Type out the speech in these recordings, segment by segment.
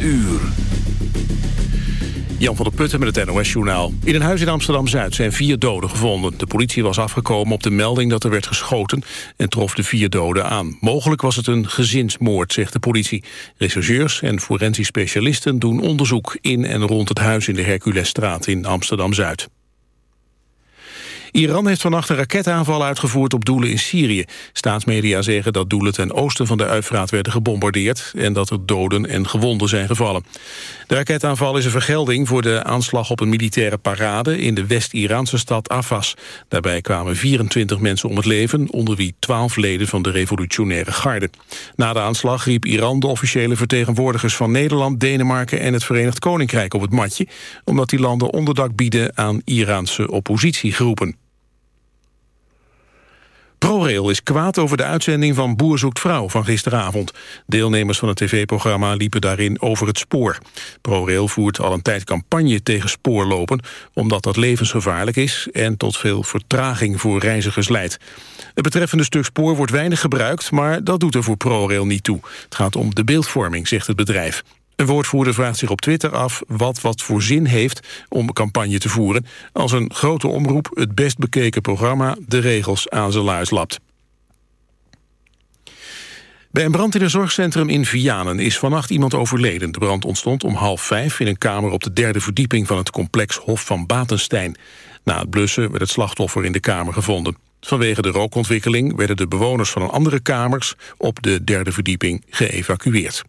uur. Jan van der Putten met het NOS-journaal. In een huis in Amsterdam-Zuid zijn vier doden gevonden. De politie was afgekomen op de melding dat er werd geschoten... en trof de vier doden aan. Mogelijk was het een gezinsmoord, zegt de politie. Rechercheurs en forensisch specialisten doen onderzoek... in en rond het huis in de Herculesstraat in Amsterdam-Zuid. Iran heeft vannacht een raketaanval uitgevoerd op doelen in Syrië. Staatsmedia zeggen dat doelen ten oosten van de Uifraat werden gebombardeerd... en dat er doden en gewonden zijn gevallen. De raketaanval is een vergelding voor de aanslag op een militaire parade... in de West-Iraanse stad Afas. Daarbij kwamen 24 mensen om het leven... onder wie 12 leden van de revolutionaire garde. Na de aanslag riep Iran de officiële vertegenwoordigers van Nederland... Denemarken en het Verenigd Koninkrijk op het matje... omdat die landen onderdak bieden aan Iraanse oppositiegroepen. ProRail is kwaad over de uitzending van Boer zoekt vrouw van gisteravond. Deelnemers van het tv-programma liepen daarin over het spoor. ProRail voert al een tijd campagne tegen spoorlopen... omdat dat levensgevaarlijk is en tot veel vertraging voor reizigers leidt. Het betreffende stuk spoor wordt weinig gebruikt... maar dat doet er voor ProRail niet toe. Het gaat om de beeldvorming, zegt het bedrijf. Een woordvoerder vraagt zich op Twitter af wat wat voor zin heeft om campagne te voeren... als een grote omroep het best bekeken programma de regels aan zijn luis lapt. Bij een brand in een zorgcentrum in Vianen is vannacht iemand overleden. De brand ontstond om half vijf in een kamer op de derde verdieping van het complex Hof van Batenstein. Na het blussen werd het slachtoffer in de kamer gevonden. Vanwege de rookontwikkeling werden de bewoners van een andere kamers op de derde verdieping geëvacueerd.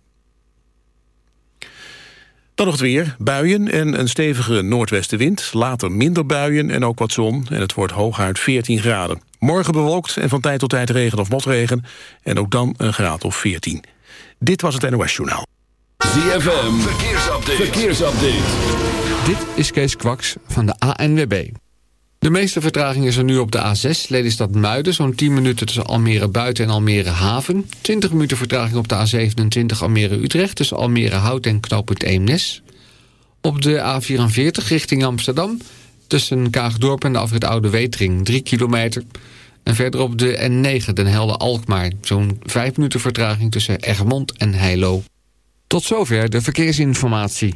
Dan nog het weer. Buien en een stevige noordwestenwind. Later minder buien en ook wat zon. En het wordt hooguit 14 graden. Morgen bewolkt en van tijd tot tijd regen of motregen. En ook dan een graad of 14. Dit was het NOS Journaal. ZFM. Verkeersupdate. Verkeersupdate. Dit is Kees Kwaks van de ANWB. De meeste vertraging is er nu op de A6, Lelystad Muiden... zo'n 10 minuten tussen Almere Buiten en Almere Haven. 20 minuten vertraging op de A27 Almere Utrecht... tussen Almere Hout en knooppunt Eemnes. Op de A44 richting Amsterdam... tussen Kaagdorp en de afrit Oude Wetering, 3 kilometer... En verder op de N9 Den Helder-Alkmaar. Zo'n 5 minuten vertraging tussen Egmond en Heilo. Tot zover de verkeersinformatie.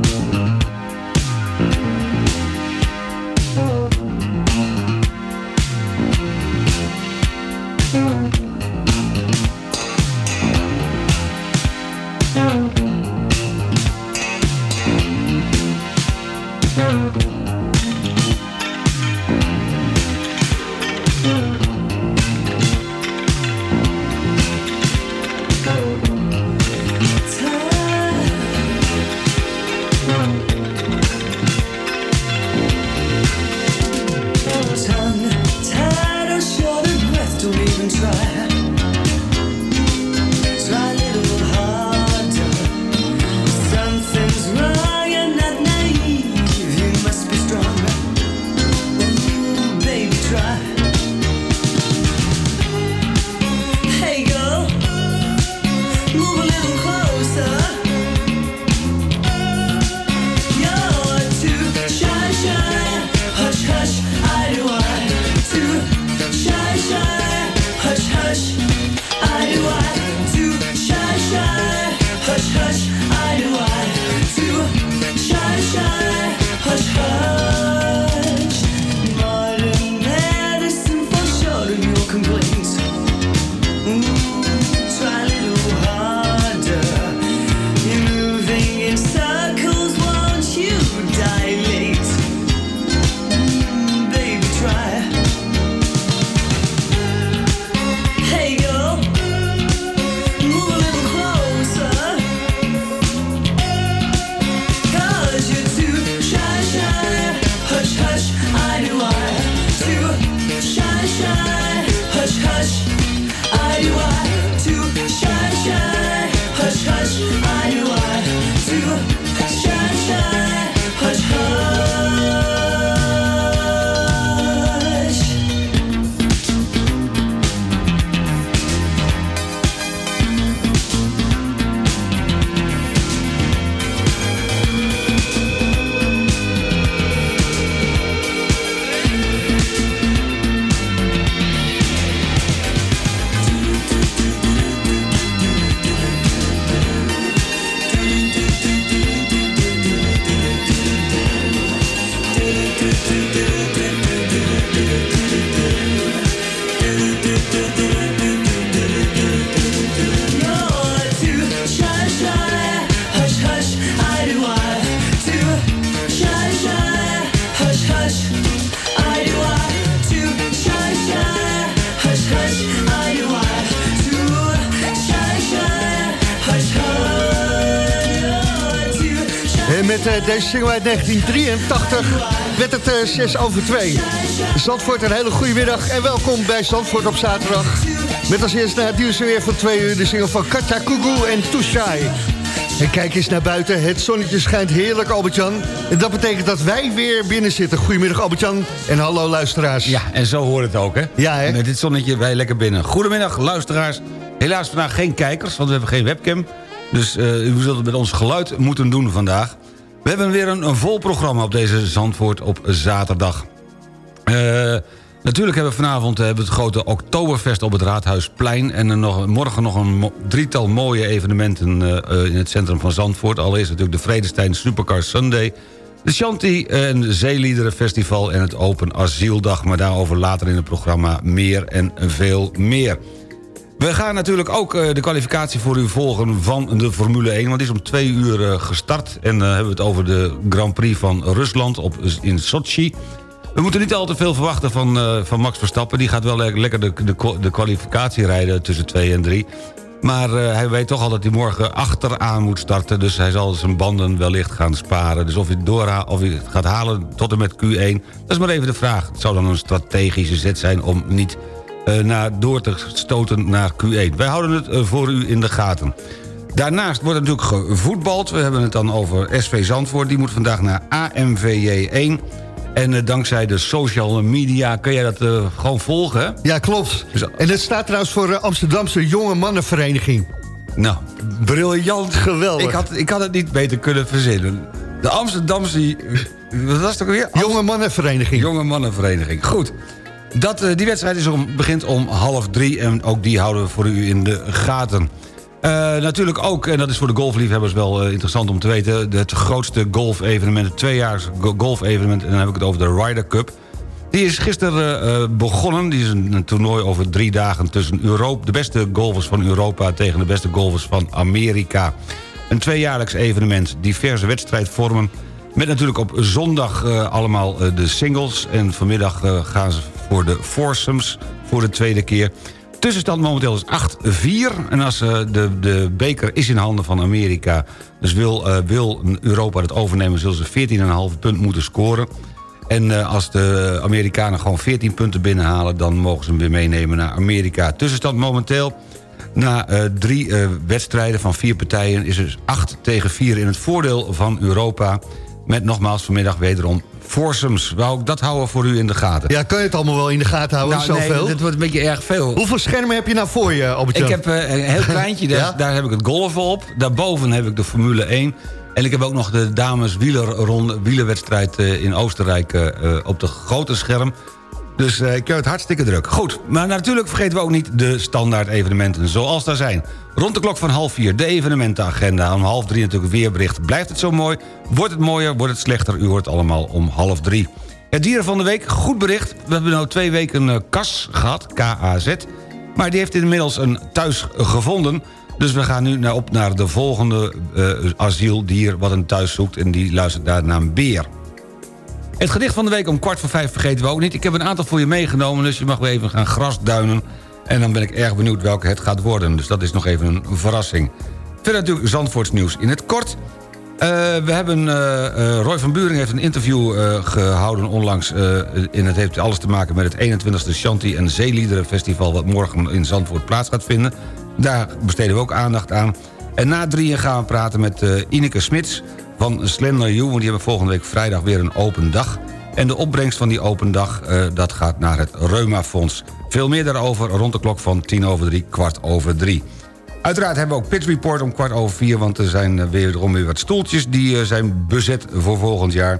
Deze single uit 1983 werd het eh 6 over 2. Zandvoort, een hele goede middag en welkom bij Zandvoort op zaterdag. Met als eerste na het nieuws weer van 2 uur de single van Katja Kugu en Tushai. En kijk eens naar buiten, het zonnetje schijnt heerlijk Albert-Jan. En dat betekent dat wij weer binnen zitten. Goedemiddag Albert-Jan en hallo luisteraars. Ja, en zo hoort het ook, hè? Ja, hè? Met dit zonnetje wij lekker binnen. Goedemiddag, luisteraars. Helaas vandaag geen kijkers, want we hebben geen webcam. Dus eh, u zult het met ons geluid moeten doen vandaag. We hebben weer een, een vol programma op deze Zandvoort op zaterdag. Eh, natuurlijk hebben we vanavond eh, hebben het grote Oktoberfest op het Raadhuisplein... en nog, morgen nog een drietal mooie evenementen eh, in het centrum van Zandvoort. Allereerst natuurlijk de Vredestein Supercar Sunday... de Shanti en Zeeliederenfestival en het Open Asieldag... maar daarover later in het programma meer en veel meer. We gaan natuurlijk ook eh, de kwalificatie voor u volgen van de Formule 1... want die is om twee uur eh, gestart. En dan hebben we het over de Grand Prix van Rusland op, in Sochi. We moeten niet al te veel verwachten van, eh, van Max Verstappen. Die gaat wel le- lekker de, de, de kwalificatie rijden tussen 2 en 3. Maar eh, hij weet toch al dat hij morgen achteraan moet starten... dus hij zal zijn banden wellicht gaan sparen. Dus of hij, doorha of hij het gaat halen tot en met Q1... dat is maar even de vraag. Het zou dan een strategische zet zijn om niet eh, naar, door te stoten naar Q1. Wij houden het eh, voor u in de gaten. Daarnaast wordt natuurlijk gevoetbald. We hebben het dan over SV Zandvoort. Die moet vandaag naar AMVJ 1. En eh, dankzij de social media kun jij dat gewoon volgen? Ja, klopt. En het staat trouwens voor de Amsterdamse Jonge Mannenvereniging. Nou, briljant. Geweldig. Ik had, ik had het niet beter kunnen verzinnen. De Amsterdamse... Wat was het ook weer? Jonge Mannenvereniging. Jonge mannenvereniging. Goed. Dat, eh, die wedstrijd is begint om half drie en ook die houden we voor u in de gaten. Eh, natuurlijk ook, en dat is voor de golfliefhebbers wel eh, interessant om te weten... het grootste golfevenement, het tweejaars go- golfevenement... en dan heb ik het over de Ryder Cup. Die is gisteren begonnen. Die is een, toernooi over drie dagen tussen Europa, de beste golfers van Europa... tegen de beste golfers van Amerika. Een tweejaarlijks evenement, diverse wedstrijdvormen... met natuurlijk op zondag allemaal de singles... en vanmiddag gaan ze voor de foursomes voor de tweede keer... Tussenstand momenteel is 8-4. En als eh, de, de beker is in handen van Amerika... dus wil, eh, wil Europa het overnemen... zullen ze 14,5 punt moeten scoren. En eh, als de Amerikanen gewoon 14 punten binnenhalen... dan mogen ze hem weer meenemen naar Amerika. Tussenstand momenteel... Na drie wedstrijden van vier partijen is er 8 tegen 4 in het voordeel van Europa. Met nogmaals vanmiddag wederom foursomes. Wou ik dat houden voor u in de gaten. Ja, kan je het allemaal wel in de gaten houden, nou, nee, zoveel? dat wordt een beetje erg veel. Hoeveel schermen heb je nou voor je, albert Ik heb eh, een heel kleintje, daar, Ja? daar heb ik het golven op. Daarboven heb ik de Formule 1. En ik heb ook nog de dames wielerronde, wielerwedstrijd eh, in Oostenrijk eh, op de grote scherm. Dus eh, ik heb het hartstikke druk. Goed, maar natuurlijk vergeten we ook niet de standaard evenementen zoals daar zijn. Rond de klok van half vier de evenementenagenda. Om half drie natuurlijk weerbericht. Blijft het zo mooi? Wordt het mooier? Wordt het slechter? U hoort allemaal om half drie. Het dieren van de week, goed bericht. We hebben nu twee weken eh, KAS gehad, K-A-Z. Maar die heeft inmiddels een thuis gevonden. Dus we gaan nu naar, op naar de volgende eh, asieldier wat een thuis zoekt. En die luistert naar naam Beer. Het gedicht van de week om kwart voor vijf vergeten we ook niet. Ik heb een aantal voor je meegenomen, dus je mag weer even gaan grasduinen. En dan ben ik erg benieuwd welke het gaat worden. Dus dat is nog even een verrassing. Verder natuurlijk Zandvoorts nieuws in het kort. Eh, we hebben, eh, eh, Roy van Buring heeft een interview eh, gehouden onlangs... en het heeft alles te maken met het 21e Shanti en Zeeliederenfestival... wat morgen in Zandvoort plaats gaat vinden. Daar besteden we ook aandacht aan. En na drieën gaan we praten met Ineke Smits van Slender You... want die hebben volgende week vrijdag weer een open dag. En de opbrengst van die open dag, eh, dat gaat naar het Reumafonds. Veel meer daarover rond de klok van tien over drie, kwart over drie. Uiteraard hebben we ook Pitch Report om kwart over vier... want er zijn eh, wederom weer wat stoeltjes die eh, zijn bezet voor volgend jaar.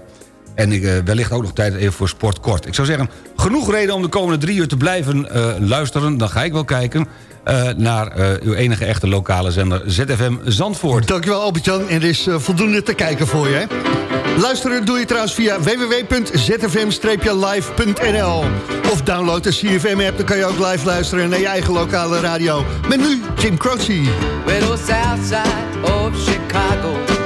En eh, wellicht ook nog tijd even voor Sport Kort. Ik zou zeggen, genoeg reden om de komende drie uur te blijven luisteren. Dan ga ik wel kijken eh, naar eh, uw enige echte lokale zender ZFM Zandvoort. Dankjewel Albert-Jan. En er is eh, voldoende te kijken voor je. hè? Luisteren doe je trouwens via www.zfm-live.nl Of download de CFM-app, dan kan je ook live luisteren naar je eigen lokale radio. Met nu Jim Croce. Well, the south side of Chicago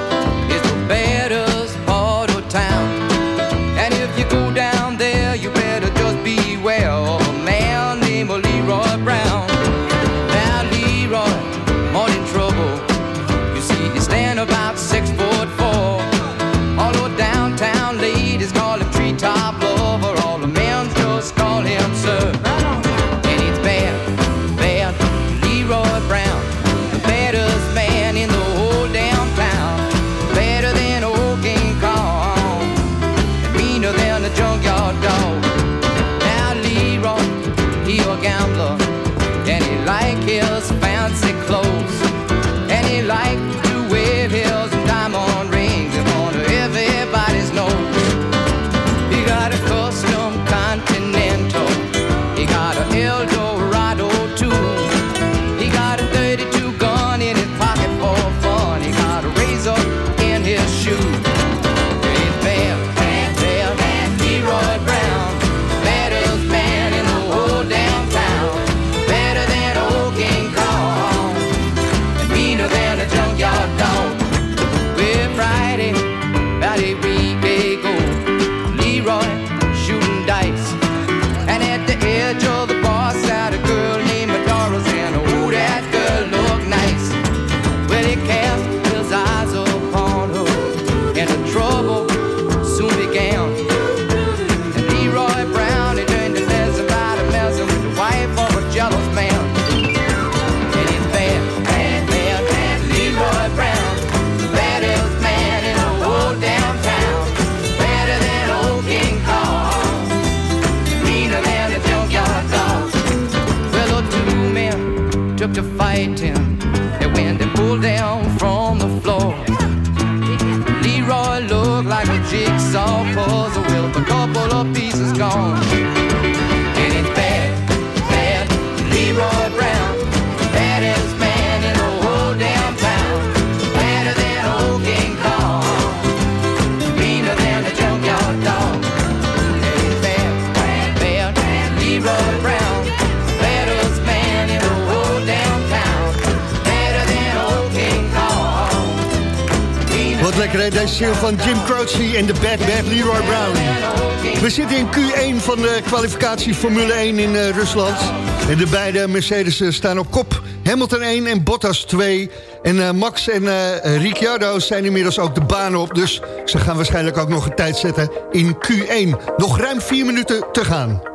van Jim Croce en de Bad Bad Leroy Brown. We zitten in Q1 van de kwalificatie Formule 1 in eh, Rusland. En de beide Mercedes staan op kop. Hamilton 1 en Bottas 2. En eh, Max en eh, Ricciardo zijn inmiddels ook de baan op. Dus ze gaan waarschijnlijk ook nog een tijd zetten in Q1. Nog ruim 4 minuten te gaan.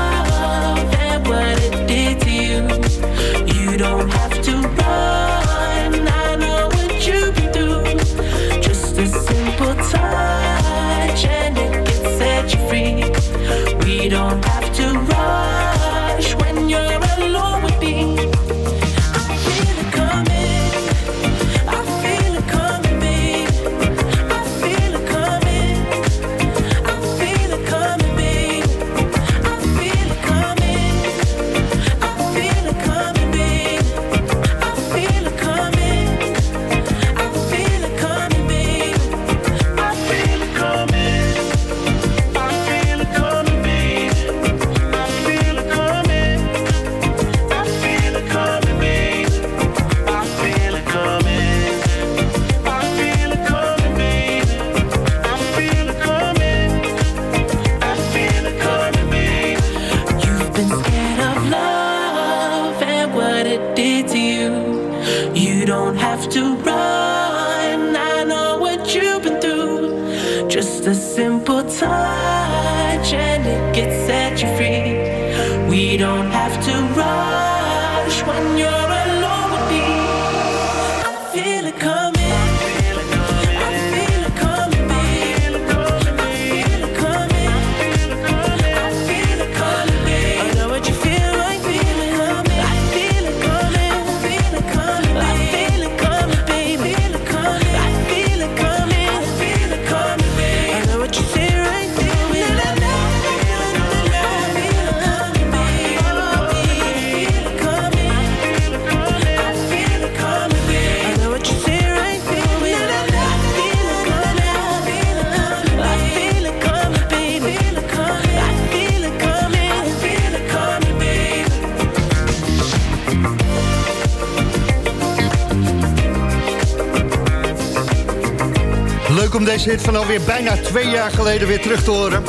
Hit van alweer bijna twee jaar geleden weer terug te horen.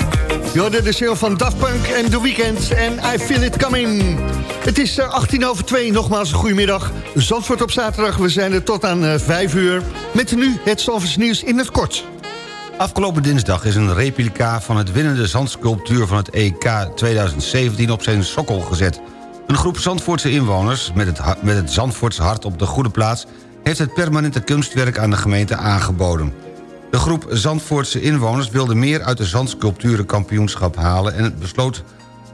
Je de single van Daft Punk en The Weeknd en I Feel It Coming. Het is eh, 18 over 2, nogmaals een goedemiddag. Zandvoort op zaterdag, we zijn er tot aan eh, 5 uur. Met nu het Zandvoorts nieuws in het kort. Afgelopen dinsdag is een replica van het winnende zandsculptuur van het EK 2017 op zijn sokkel gezet. Een groep Zandvoortse inwoners met het, met het Zandvoortse hart op de goede plaats... heeft het permanente kunstwerk aan de gemeente aangeboden. De groep Zandvoortse inwoners wilde meer uit de zandsculpturenkampioenschap halen... en besloot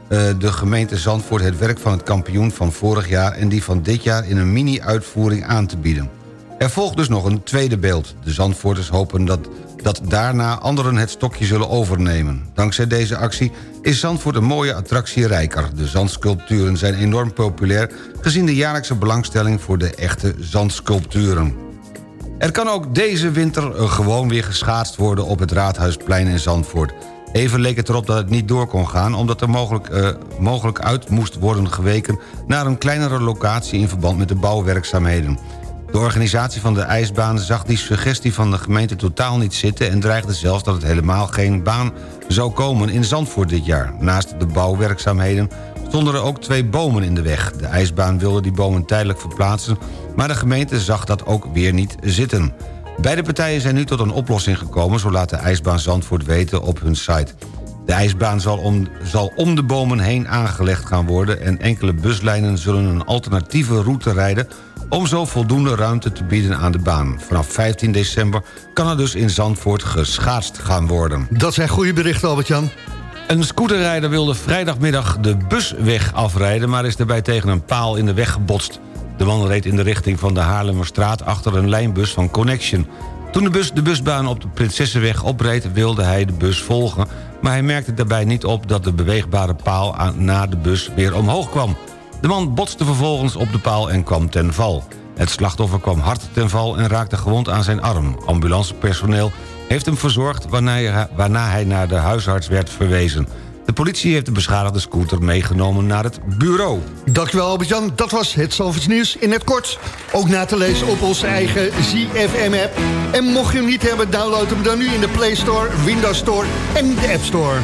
eh, de gemeente Zandvoort het werk van het kampioen van vorig jaar... en die van dit jaar in een mini-uitvoering aan te bieden. Er volgt dus nog een tweede beeld. De Zandvoorters hopen dat, dat daarna anderen het stokje zullen overnemen. Dankzij deze actie is Zandvoort een mooie attractie rijker. De zandsculpturen zijn enorm populair... gezien de jaarlijkse belangstelling voor de echte zandsculpturen. Er kan ook deze winter eh, gewoon weer geschaatst worden... op het Raadhuisplein in Zandvoort. Even leek het erop dat het niet door kon gaan... omdat er mogelijk, eh, mogelijk uit moest worden geweken... naar een kleinere locatie in verband met de bouwwerkzaamheden. De organisatie van de ijsbaan zag die suggestie van de gemeente totaal niet zitten... en dreigde zelfs dat het helemaal geen baan zou komen in Zandvoort dit jaar. Naast de bouwwerkzaamheden stonden er ook twee bomen in de weg. De ijsbaan wilde die bomen tijdelijk verplaatsen... maar de gemeente zag dat ook weer niet zitten. Beide partijen zijn nu tot een oplossing gekomen... zo laat de ijsbaan Zandvoort weten op hun site. De ijsbaan zal om, zal om de bomen heen aangelegd gaan worden... en enkele buslijnen zullen een alternatieve route rijden om zo voldoende ruimte te bieden aan de baan. Vanaf 15 december kan er dus in Zandvoort geschaatst gaan worden. Dat zijn goede berichten, Albert-Jan. Een scooterrijder wilde vrijdagmiddag de busweg afrijden... maar is daarbij tegen een paal in de weg gebotst. De man reed in de richting van de Haarlemmerstraat... achter een lijnbus van Connection. Toen de bus de busbaan op de Prinsessenweg opreed... wilde hij de bus volgen... maar hij merkte daarbij niet op dat de beweegbare paal... aan- na de bus weer omhoog kwam. De man botste vervolgens op de paal en kwam ten val. Het slachtoffer kwam hard ten val en raakte gewond aan zijn arm. Ambulancepersoneel heeft hem verzorgd... waarna hij, waarna hij naar de huisarts werd verwezen. De politie heeft de beschadigde scooter meegenomen naar het bureau. Dankjewel Albert-Jan. Dat was het Zalvoorts nieuws in het kort. Ook na te lezen op onze eigen ZFM-app. En mocht je hem niet hebben, download hem dan nu in de Play Store, Windows Store en de App Store.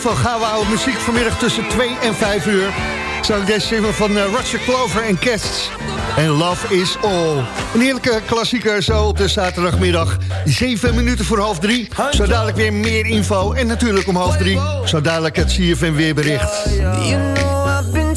Veel gouden oude muziek vanmiddag tussen 2 en 5 uur. Zo deze single van eh, Roger Clover en Cats. En Love is All. Een heerlijke klassieker zo op de zaterdagmiddag. Zeven minuten voor half drie. Zo dadelijk weer meer info. En natuurlijk om half drie. Zo dadelijk het CFM weerbericht.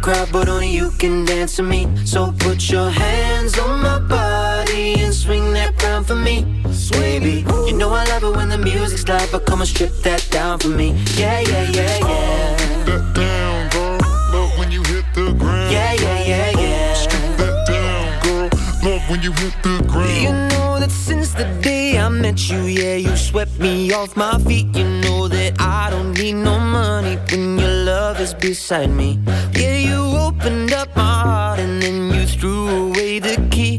crowd, but only you can dance to me. So put your hands on my body and swing that round for me, baby. You know I love it when the music's loud, but come and strip that down for me. Yeah, yeah, yeah, yeah. that down, girl. Love when you hit the ground. Yeah, yeah, yeah, yeah. Strip That down, girl. Love when you hit the ground. You know met you, yeah, you swept me off my feet. You know that I don't need no money when your love is beside me. Yeah, you opened up my heart and then you threw away the key.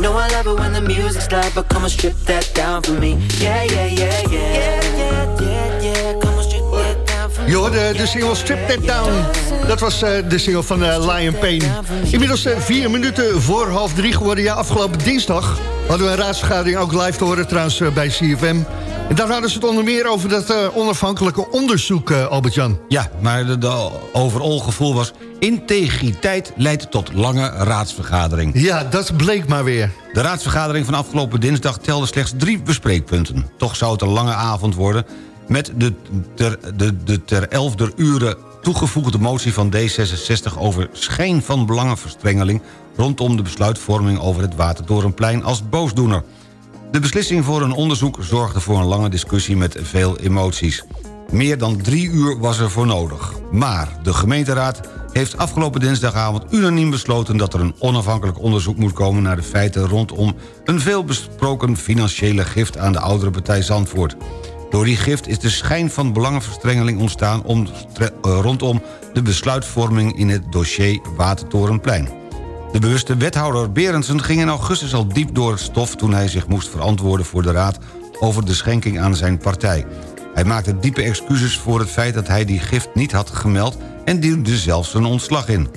know I love it when the music's loud, but come on, strip that down for me. Yeah, yeah, yeah, yeah. Yeah, yeah, yeah, yeah. Come Je hoorde de single Strip That Down. Dat was eh, de single van eh, Lion Pain. Inmiddels eh, vier minuten voor half drie geworden. Ja, afgelopen dinsdag hadden we een raadsvergadering ook live te horen trouwens bij CFM. En daar hadden ze het onder meer over dat onafhankelijke onderzoek, Albert-Jan. Ja, maar de, de overal gevoel was... integriteit leidt tot lange raadsvergadering. Ja, dat bleek maar weer. De raadsvergadering van afgelopen dinsdag telde slechts drie bespreekpunten. Toch zou het een lange avond worden... met de ter, de, de ter elfder uren toegevoegde motie van D66... over schijn van belangenverstrengeling... rondom de besluitvorming over het Watertorenplein als boosdoener. De beslissing voor een onderzoek zorgde voor een lange discussie met veel emoties. Meer dan drie uur was er voor nodig. Maar de gemeenteraad heeft afgelopen dinsdagavond unaniem besloten... dat er een onafhankelijk onderzoek moet komen naar de feiten... rondom een veelbesproken financiële gift aan de oudere partij Zandvoort. Door die gift is de schijn van belangenverstrengeling ontstaan... Eh, rondom de besluitvorming in het dossier Watertorenplein. De bewuste wethouder Berendsen ging in augustus al diep door het stof... toen hij zich moest verantwoorden voor de raad over de schenking aan zijn partij. Hij maakte diepe excuses voor het feit dat hij die gift niet had gemeld... en diende zelfs zijn ontslag in.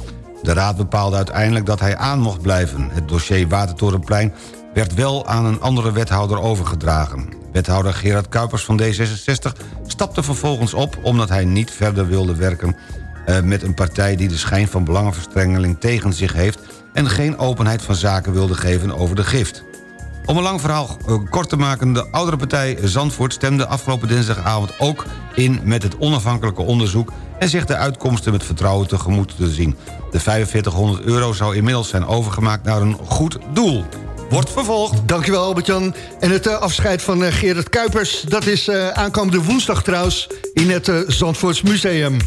De raad bepaalde uiteindelijk dat hij aan mocht blijven. Het dossier Watertorenplein werd wel aan een andere wethouder overgedragen. Wethouder Gerard Kuipers van D66 stapte vervolgens op... omdat hij niet verder wilde werken eh, met een partij die de schijn van belangenverstrengeling tegen zich heeft... en geen openheid van zaken wilde geven over de gift. Om een lang verhaal eh, kort te maken... de oudere partij Zandvoort stemde afgelopen dinsdagavond ook in... met het onafhankelijke onderzoek... en zich de uitkomsten met vertrouwen tegemoet te zien. De 4500 euro zou inmiddels zijn overgemaakt naar een goed doel. Wordt vervolgd. Dankjewel Albert-Jan. En het eh, afscheid van eh, Gerard Kuipers... dat is eh, aankomende woensdag trouwens in het Zandvoorts Museum.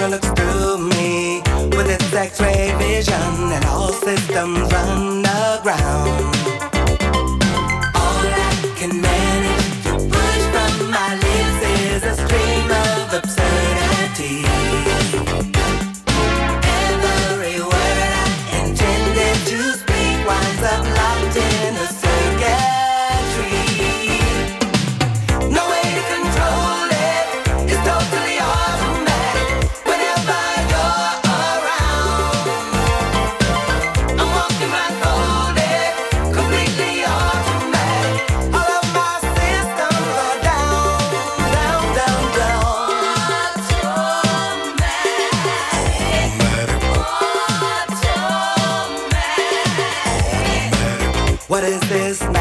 Camera looks through me with its X-ray vision, and all systems run aground. What is this madness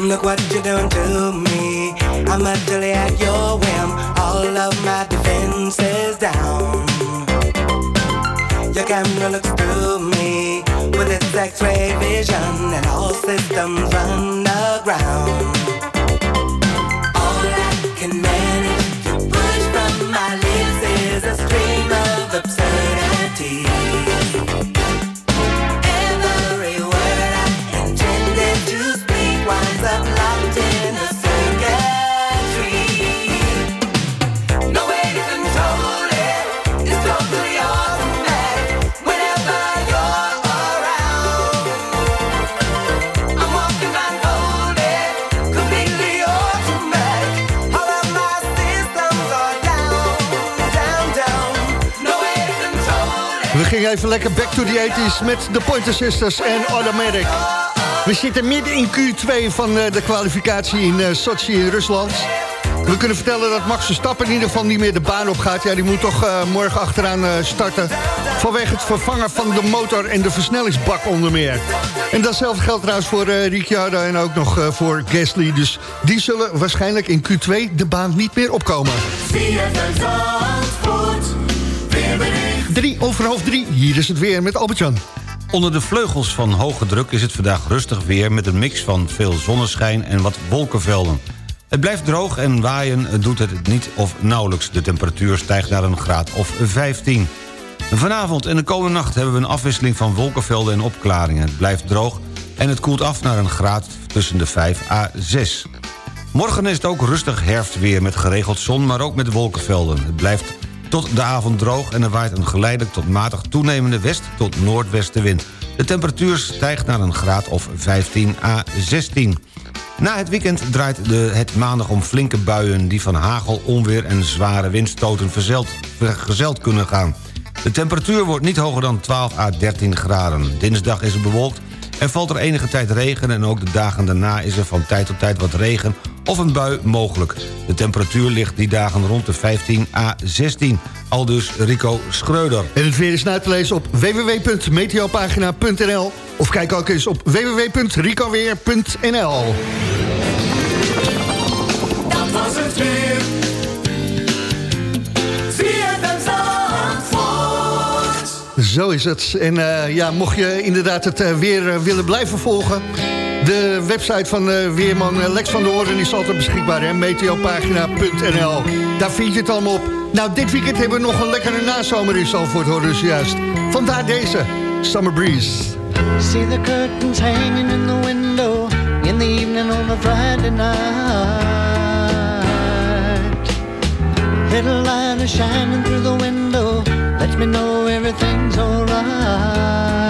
Look what you're doing to me. I'm utterly at your whim. All of my defenses down. Your camera looks through me with its X-ray vision, and all systems run aground. All I can manage to push from my lips is a stream of absurdity. Even lekker back to the 80s met de Pointer Sisters en Automatic. We zitten midden in Q2 van eh, de kwalificatie in eh, Sochi in Rusland. We kunnen vertellen dat Max Verstappen in ieder geval niet meer de baan op gaat. Ja, die moet toch eh, morgen achteraan starten. Vanwege het vervangen van de motor en de versnellingsbak onder meer. En datzelfde geldt trouwens voor Ricciardo en ook nog voor Gasly. Dus die zullen waarschijnlijk in Q2 de baan niet meer opkomen. Drie over half drie. Hier is het weer met Albert-Jan. Onder de vleugels van hoge druk is het vandaag rustig weer... met een mix van veel zonneschijn en wat wolkenvelden. Het blijft droog en waaien doet het niet of nauwelijks. De temperatuur stijgt naar een graad of 15. Vanavond en de komende nacht hebben we een afwisseling van wolkenvelden en opklaringen. Het blijft droog en het koelt af naar een graad tussen de 5 à 6. Morgen is het ook rustig herfstweer met geregeld zon, maar ook met wolkenvelden. Het blijft tot de avond droog en er waait een geleidelijk tot matig toenemende west- tot noordwestenwind. De temperatuur stijgt naar een graad of 15 à 16. Na het weekend draait de, het maandag om flinke buien... die van hagel, onweer en zware windstoten verzeld, vergezeld kunnen gaan. De temperatuur wordt niet hoger dan 12 à 13 graden. Dinsdag is het bewolkt en valt er enige tijd regen... en ook de dagen daarna is er van tijd tot tijd wat regen of een bui mogelijk. De temperatuur ligt die dagen rond de 15 à 16. Aldus Rico Schreuder. En het weer is na te lezen op www.meteopagina.nl of kijk ook eens op www.ricoweer.nl Dat was het weer. Zo is het. En eh, ja, mocht je inderdaad het eh, weer eh, willen blijven volgen... de website van Weerman Lex van der Hoorn is altijd beschikbaar, meteopagina.nl. Daar vind je het allemaal op. Nou, dit weekend hebben we nog een lekkere nazomer in Zandvoort, hoor dus juist. Vandaar deze, Summer Breeze. See the curtains hanging in the window in the evening on Friday night. Little light is shining through the window, me know everything's alright.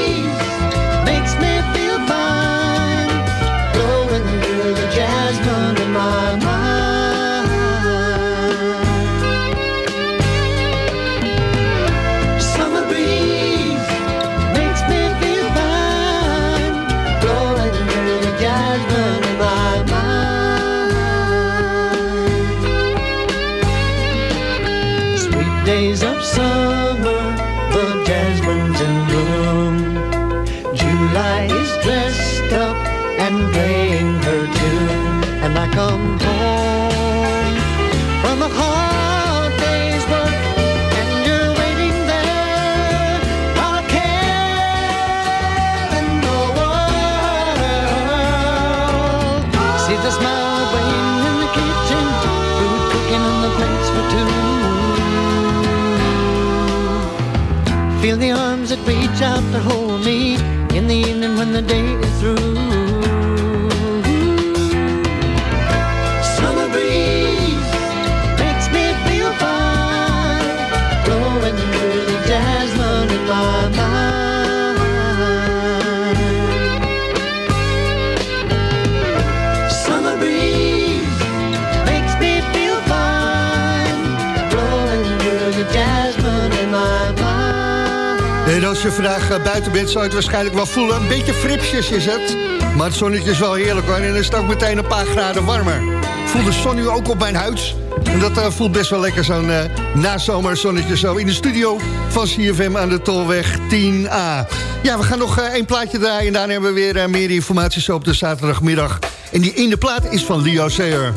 playing her tune, and I come home from a hard day's work, and you're waiting there. A care in the world. See the smile waiting in the kitchen, food cooking on the plates for two. Feel the arms that reach out to hold me in the evening when the day is through. En als je vandaag eh, buiten bent, zou je het waarschijnlijk wel voelen. Een beetje fripsjes is het. Maar het zonnetje is wel heerlijk hoor. En dan is het ook meteen een paar graden warmer. Voel de zon nu ook op mijn huid. En dat eh, voelt best wel lekker, zo'n uh, nazomerzonnetje zo. In de studio van CFM aan de Tolweg 10A. Ja, we gaan nog uh, één plaatje draaien. En daarna hebben we weer meer informatie zo op de zaterdagmiddag. En die ene plaat is van Leo Sayer.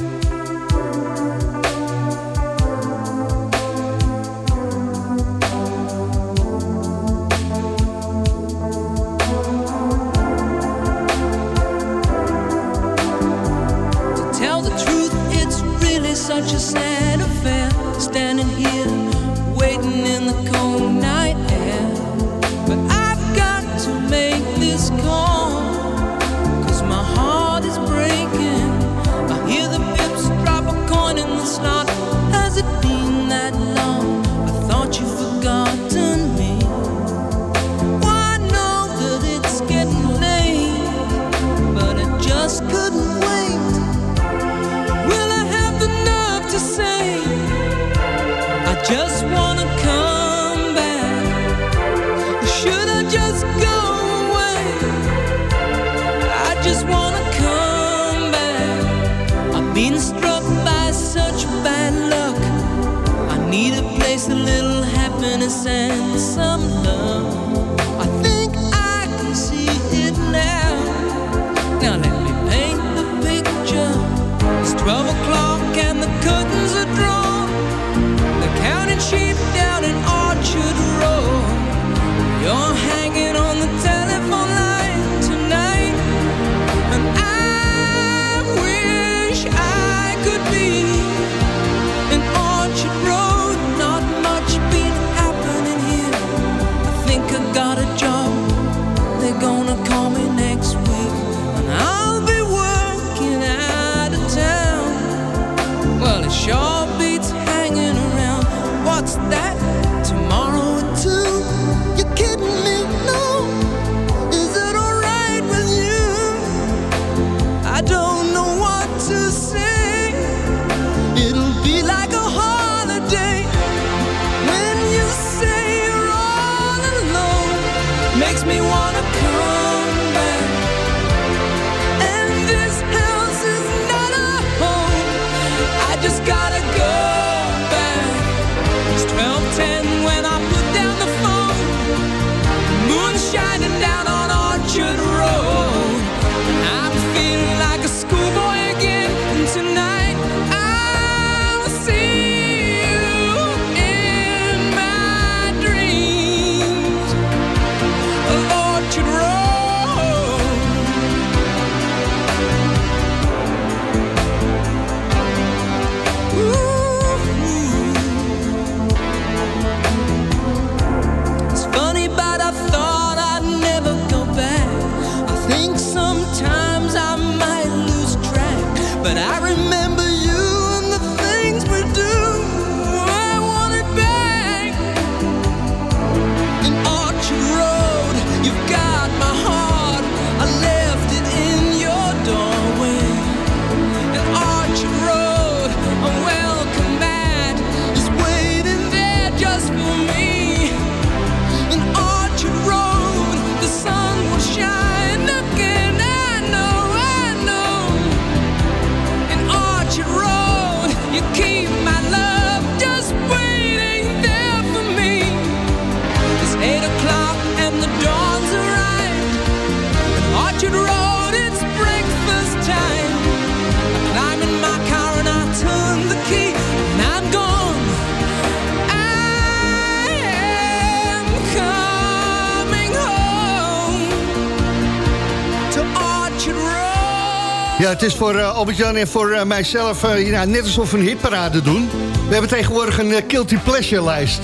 Is voor eh, Albert-Jan en voor eh, mijzelf eh, ja, net alsof we een hitparade doen. We hebben tegenwoordig een Guilty Pleasure lijst.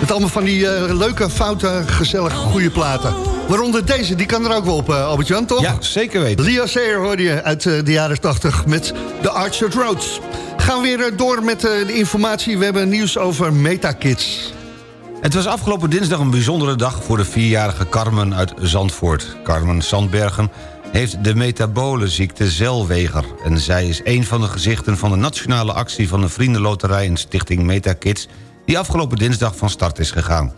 Met allemaal van die leuke, foute, gezellige, goede platen. Waaronder deze, die kan er ook wel op, Albert-Jan, toch? Ja, zeker weten. Leo Sayer hoorde je uit de jaren 80 met de Archer Roads. Gaan we weer door met de informatie. We hebben nieuws over Metakids. Het was afgelopen dinsdag een bijzondere dag voor de vierjarige Carmen uit Zandvoort. Carmen Sandbergen heeft de metabolenziekte Zelweger... en zij is een van de gezichten van de nationale actie... van de Vriendenloterij en Stichting Metakids... die afgelopen dinsdag van start is gegaan.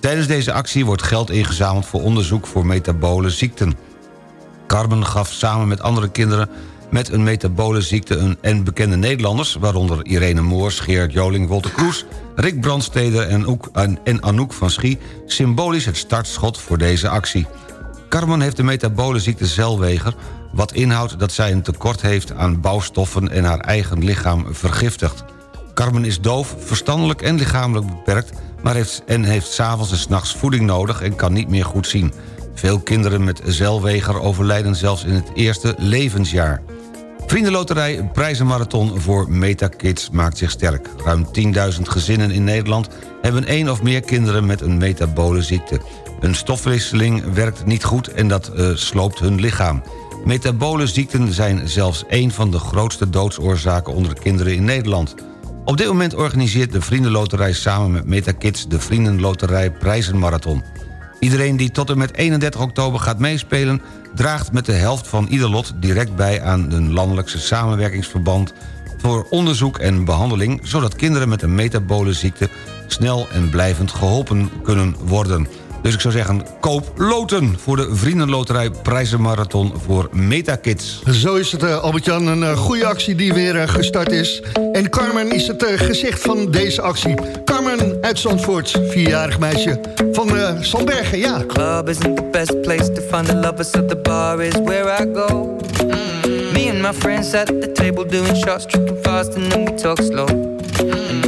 Tijdens deze actie wordt geld ingezameld voor onderzoek voor metabole ziekten. Carmen gaf samen met andere kinderen met een metabole ziekte een, en bekende Nederlanders... waaronder Irene Moors, Geert Joling, Wolter Kroes... Rick Brandsteder en Anouk van Schie... symbolisch het startschot voor deze actie. Carmen heeft de metabole ziekte Zelweger... wat inhoudt dat zij een tekort heeft aan bouwstoffen... en haar eigen lichaam vergiftigt. Carmen is doof, verstandelijk en lichamelijk beperkt... maar heeft, en heeft s'avonds en s'nachts voeding nodig en kan niet meer goed zien. Veel kinderen met Zelweger overlijden zelfs in het eerste levensjaar. Vriendenloterij Prijzenmarathon voor Metakids maakt zich sterk. Ruim 10.000 gezinnen in Nederland hebben één of meer kinderen met een metabole ziekte. Een stofwisseling werkt niet goed en dat eh, sloopt hun lichaam. Metabole ziekten zijn zelfs één van de grootste doodsoorzaken onder kinderen in Nederland. Op dit moment organiseert de Vriendenloterij samen met Metakids de Vriendenloterij Prijzenmarathon. Iedereen die tot en met 31 oktober gaat meespelen... draagt met de helft van ieder lot direct bij aan een landelijkse samenwerkingsverband... voor onderzoek en behandeling... zodat kinderen met een metabole ziekte snel en blijvend geholpen kunnen worden. Dus ik zou zeggen, koop loten voor de Vriendenloterij Prijzenmarathon voor Metakids. Zo is het, eh, Albert-Jan. Een eh, goede actie die weer eh, gestart is. En Carmen is het eh, gezicht van deze actie. Carmen uit Zandvoort, vierjarig meisje van uh, Zandbergen, ja. Club isn't the best place to find the lovers, so the bar is where I go. Mm. Me and my friends at the table doing shots, tripping fast, and then we talk slow. You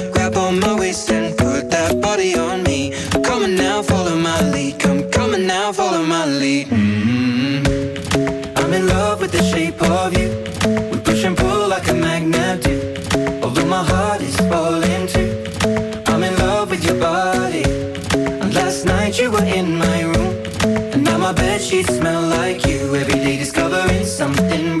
Sheets smell like you. Every day discovering something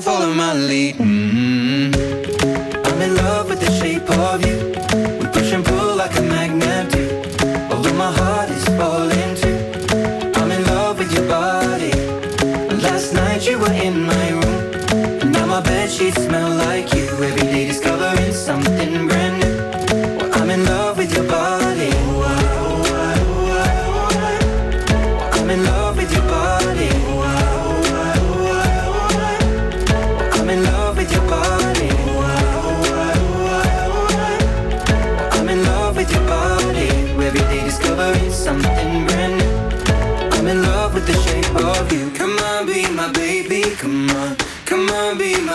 follow my lead.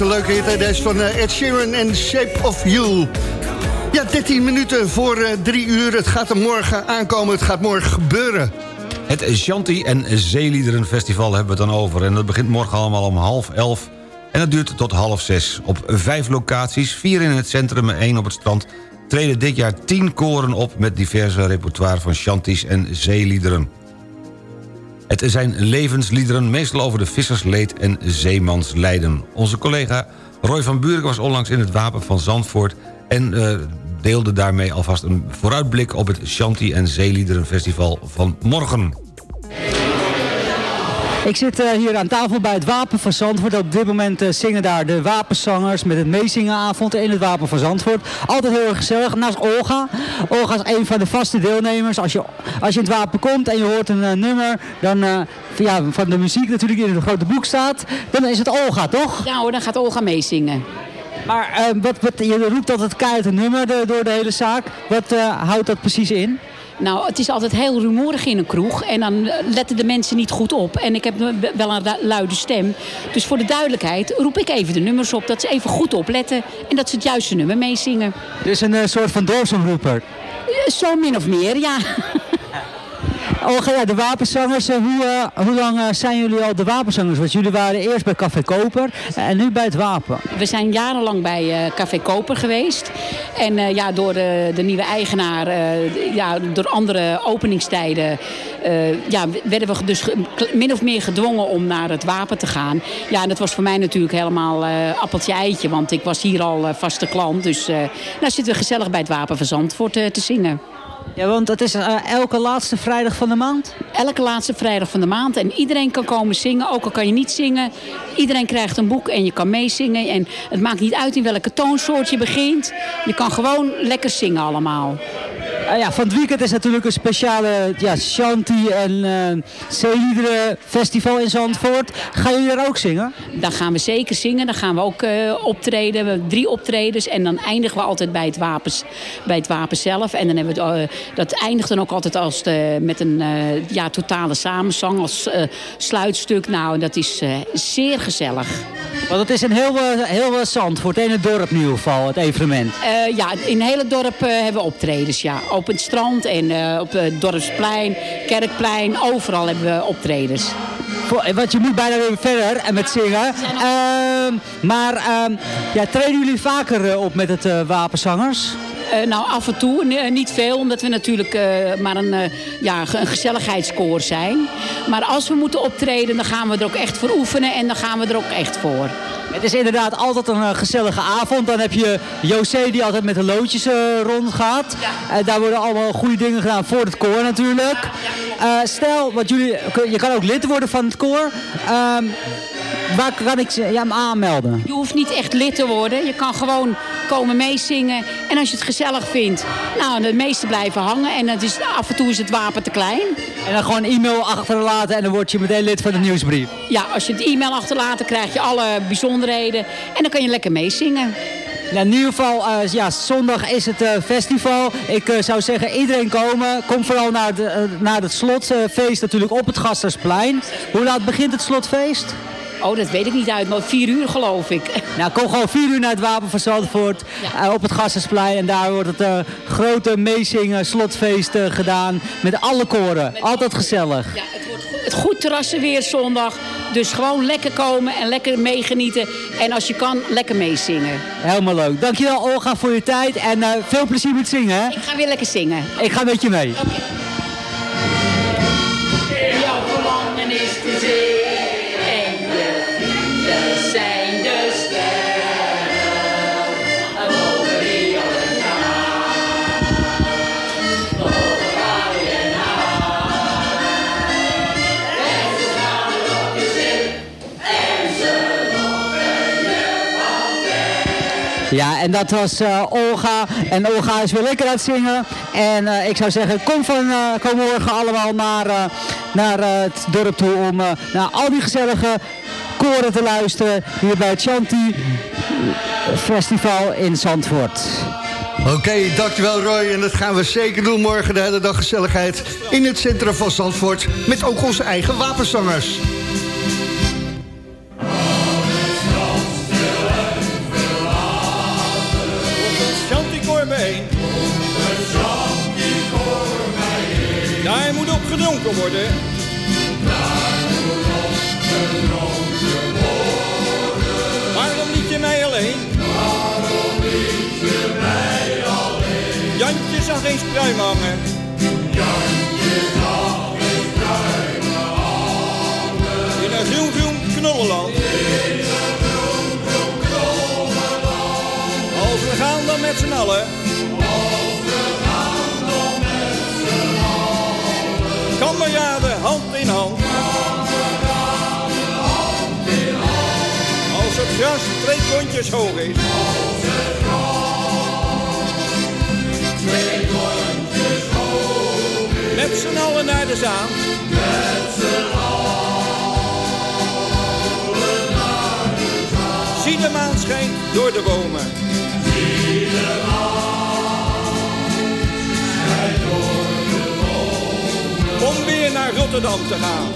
een leuke hit, deze van eh, Ed Sheeran en Shape of You. Ja, 13 minuten voor eh, drie uur. Het gaat er morgen aankomen, het gaat morgen gebeuren. Het Shanti en Zeeliederenfestival hebben we het dan over. En dat begint morgen allemaal om half elf. En dat duurt tot half zes. Op vijf locaties, vier in het centrum en één op het strand... treden dit jaar tien koren op met diverse repertoire van Shanties en zeeliederen. Het zijn levensliederen, meestal over de vissersleed en zeemanslijden. Onze collega Roy van Buren was onlangs in het Wapen van Zandvoort... en eh, deelde daarmee alvast een vooruitblik op het Shanti en Zeeliederenfestival van morgen. Ik zit eh, hier aan tafel bij het Wapen van Zandvoort. Op dit moment eh, zingen daar de wapenzangers met het meezingenavond in het Wapen van Zandvoort. Altijd heel erg gezellig. Naast Olga. Olga is een van de vaste deelnemers. Als je, als je in het Wapen komt en je hoort een eh, nummer dan, van, ja, van de muziek natuurlijk die in het grote boek staat, dan is het Olga, toch? Ja hoor, dan gaat Olga meezingen. Maar wat, wat, je roept altijd keihard een nummer de- door de hele zaak. Wat houdt dat precies in? Nou, het is altijd heel rumoerig in een kroeg. En dan eh, letten de mensen niet goed op. En ik heb wel een luide stem. Dus voor de duidelijkheid roep ik even de nummers op. Dat ze even goed opletten. En dat ze het juiste nummer meezingen. Dus een eh, soort van dorpsomroeper. Eh, Zo min of meer, ja. Olga, ja, de wapenzangers, eh, hoe, eh, hoe lang eh, zijn jullie al de wapenzangers? Want jullie waren eerst bij Café Koper en nu bij het Wapen. We zijn jarenlang bij Café Koper geweest. En ja, door de, de nieuwe eigenaar, ja, door andere openingstijden... ja, werden we dus min of meer gedwongen om naar het Wapen te gaan. Ja, en dat was voor mij natuurlijk helemaal eh appeltje-eitje. Want ik was hier al vaste klant. Dus nou zitten we gezellig bij het Wapen van Zandvoort te zingen. Ja, want het is eh, elke laatste vrijdag van de maand? Elke laatste vrijdag van de maand. En iedereen kan komen zingen, ook al kan je niet zingen. Iedereen krijgt een boek en je kan meezingen. En het maakt niet uit in welke toonsoort je begint. Je kan gewoon lekker zingen allemaal. Ah ja, van het weekend is natuurlijk een speciale ja, Shanti en eh zeeliederen festival in Zandvoort. Gaan jullie daar ook zingen? Dan gaan we zeker zingen. Dan gaan we ook eh, optreden. We hebben drie optredens. En dan eindigen we altijd bij het, wapens, bij het wapen zelf. En dan hebben we het, eh, dat eindigt dan ook altijd als de, met een eh, ja, totale samenzang als eh, sluitstuk. Nou, dat is eh, zeer gezellig. Want het is een heel, eh, heel eh, Zandvoort, in het dorp in ieder geval, het evenement. Eh, ja, in het hele dorp eh, hebben we optredens. Ja. Op het strand en eh, op het dorpsplein, kerkplein. Overal hebben we optredens. Voor- Want je moet bijna weer verder en met zingen. Ehm, maar ehm, ja, treden jullie vaker eh, op met het eh, wapenzangers? Eh, nou, af en toe. N- niet veel, omdat we natuurlijk eh, maar een, eh, ja, een gezelligheidskoor zijn. Maar als we moeten optreden, dan gaan we er ook echt voor oefenen. En dan gaan we er ook echt voor. Het is inderdaad altijd een gezellige avond. Dan heb je José die altijd met de loodjes rondgaat. Daar worden allemaal goede dingen gedaan voor het koor natuurlijk. Stel, wat jullie, je kan ook lid worden van het koor. Waar kan ik ja, me aanmelden? Je hoeft niet echt lid te worden. Je kan gewoon komen meezingen. En als je het gezellig vindt, nou, de meesten blijven hangen. En het is, af en toe is het wapen te klein. En dan gewoon e-mail achterlaten en dan word je meteen lid van de nieuwsbrief. Ja, als je het e-mail achterlaat, dan krijg je alle bijzonderheden. En dan kan je lekker meezingen. Nou, in ieder geval, eh, ja, zondag is het eh, festival. Ik eh, zou zeggen, iedereen komen. Kom vooral naar, de, naar het slotfeest natuurlijk op het Gastersplein. Hoe laat begint het slotfeest? Oh, dat weet ik niet uit, maar vier uur geloof ik. Nou, kom gewoon vier uur naar het Wapen van Zandvoort eh, op het Gastersplein. En daar wordt het eh, grote meezingen slotfeest eh, gedaan met alle koren. Altijd gezellig. Ja, het wordt goed, het goed terrassen weer zondag. Dus gewoon lekker komen en lekker meegenieten. En als je kan, lekker meezingen. Helemaal leuk. Dankjewel Olga voor je tijd en veel plezier met zingen. Hè? Ik ga weer lekker zingen. Ik ga met je mee. Ja, en dat was eh, Olga. En Olga is weer lekker aan het zingen. En eh, ik zou zeggen, kom, van, eh, kom morgen allemaal naar, naar het dorp toe om naar al die gezellige koren te luisteren. Hier bij het Chanti Festival in Zandvoort. Oké, dankjewel Roy. En dat gaan we zeker doen morgen de hele dag gezelligheid in het centrum van Zandvoort. Met ook onze eigen wapenzangers. Gedronken worden. Waarom liet je mij alleen? Jantje zag eens pruim hangen. In een groen groen knollenland. Als we gaan dan met z'n allen. Kameraden, hand in hand. Als het gras twee kontjes hoog is. Met z'n allen naar de zaan. Zie de maan schijnt door de bomen. Rotterdam te gaan.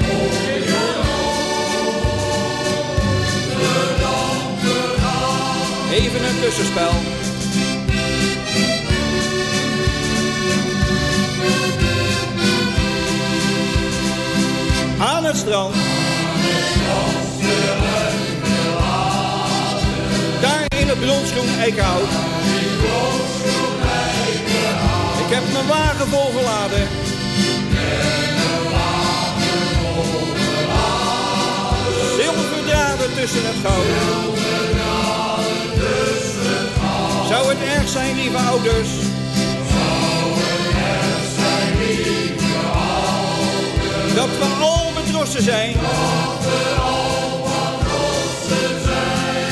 Even een tussenspel. Aan het strand. Daar in het bronsgroen eikenhout. Ik heb mijn wagen volgeladen. Tussen het goud. Zou het erg zijn, lieve ouders? Dat we al betrossen zijn.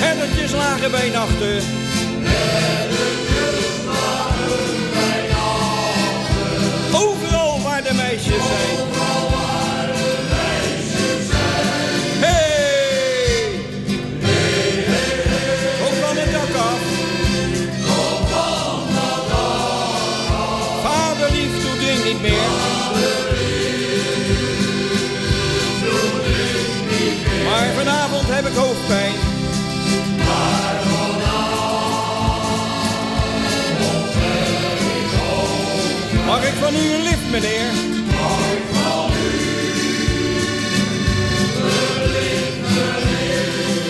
Herdertjes lagen bij nachten. Overal waar de meisjes zijn. Mag ik van u een lift, meneer?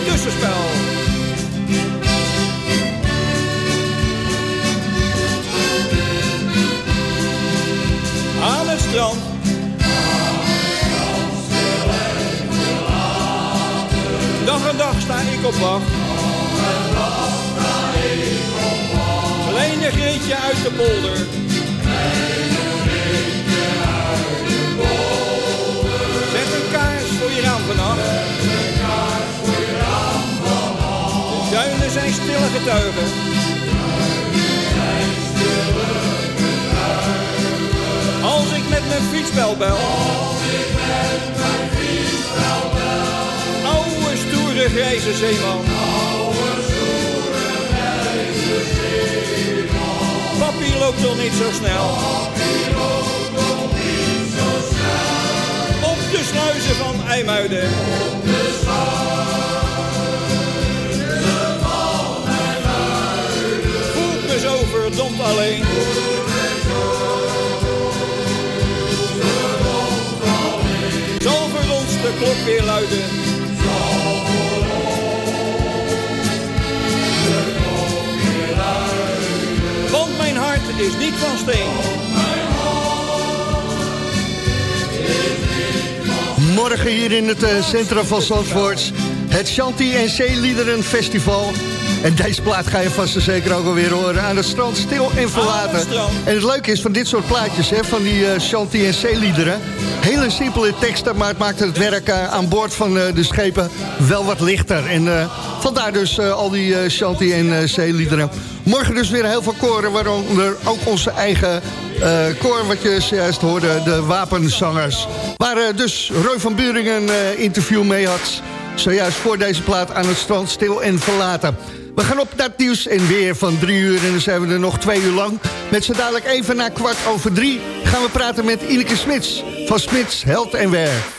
Tussenspel. Aan het strand. Dag en dag sta ik op wacht. Kleine Greetje uit de polder. Duinen zijn stille getuigen. Als ik met mijn fietsbel bel. Oude stoere grijze zeeman. Papi loopt toch niet zo snel. Op de sluizen van IJmuiden. Van steen. Morgen hier in het eh, centrum van Zandvoort. Het Chanty en Zeeliederen Festival. En deze plaat ga je vast en zeker ook alweer horen. Aan het strand stil en verlaten. En het leuke is van dit soort plaatjes, hè, van die uh, en Zeeliederen. Hele simpele teksten, maar het maakt het werk eh, aan boord van de schepen wel wat lichter. En vandaar dus al die Chanty en Zeeliederen. Morgen dus weer heel veel koren, waaronder ook onze eigen eh, koor, wat je zojuist hoorde, de wapenzangers. Waar eh, dus Roy van Buringen een eh, interview mee had, zojuist voor deze plaat aan het strand stil en verlaten. We gaan op het nieuws en weer van drie uur en dan zijn we er nog twee uur lang. Met zo dadelijk even na kwart over drie gaan we praten met Ineke Smits van Smits Health and Wear.